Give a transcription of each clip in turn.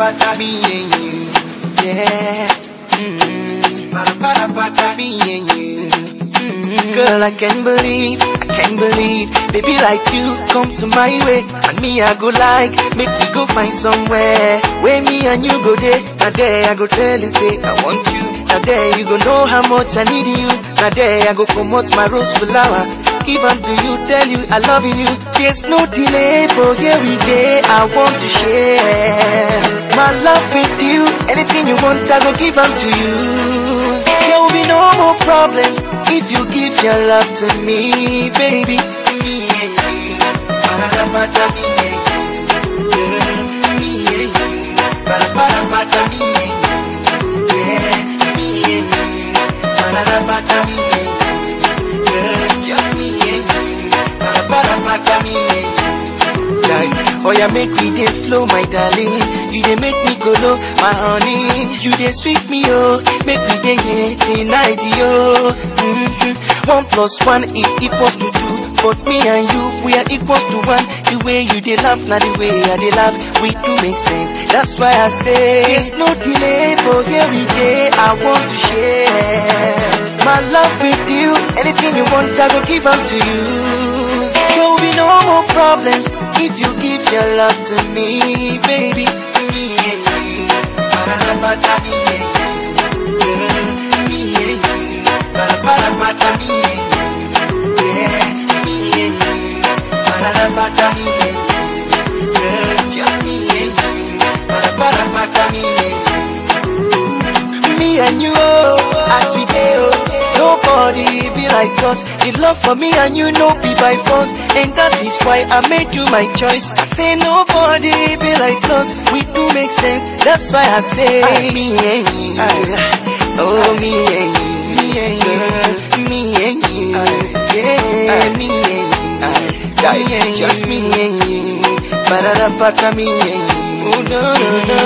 and you. Yeah. Me and you. Mm. Girl, I can't believe, I can't believe, baby like you come to my way, and me I go like, make me go find somewhere, where me and you go there, now there I go tell you say I want you, now there you go know how much I need you, now there I go come out my rose flower, give unto you, tell you I love you, there's no delay for here we day, I want to share, with you, anything you want I go give to you. There will be no more problems if you give your love to me, baby. Like, oh yeah, make me dey flow, my darling. You dey make me go low, my honey. You dey sweet me, oh. Make me dey here tonight, yo. Mm-hmm. One plus one is equals to two. But me and you, we are equals to one. The way you dey laugh, now the way I dey laugh, we do make sense. That's why I say there's no delay for every day. I want to share my love with you. Anything you want, I go give up to you. There will be no more problems if you give your love to me, baby. Me nobody be like us. The love for me and you no be by force, and that is why I made you my choice. I say nobody be like us. We do make sense. That's why I say me and you, oh me and you, me and you, girl, me and you, yeah, me and you. Me and just me and you, ba-da-da-ba-da, me and you, oh no no no,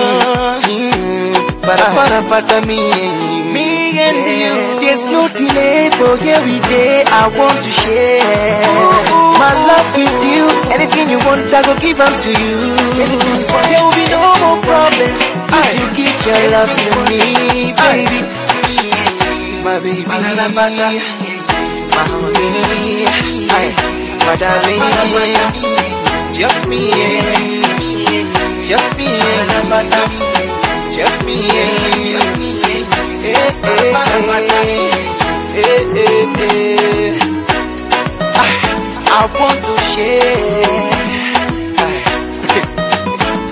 mm, ba-da-ba-da-ba-da, me and you, me and you. There's no delay for here we day. I want to share. My love with you. Anything you want, I go give up to you. There will be no more problems if you give your love to me, baby. My baby, my honey, my darling, just me just me and you, just me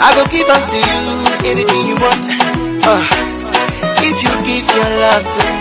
I go give up to you anything you want. Uh, if you give your love to me,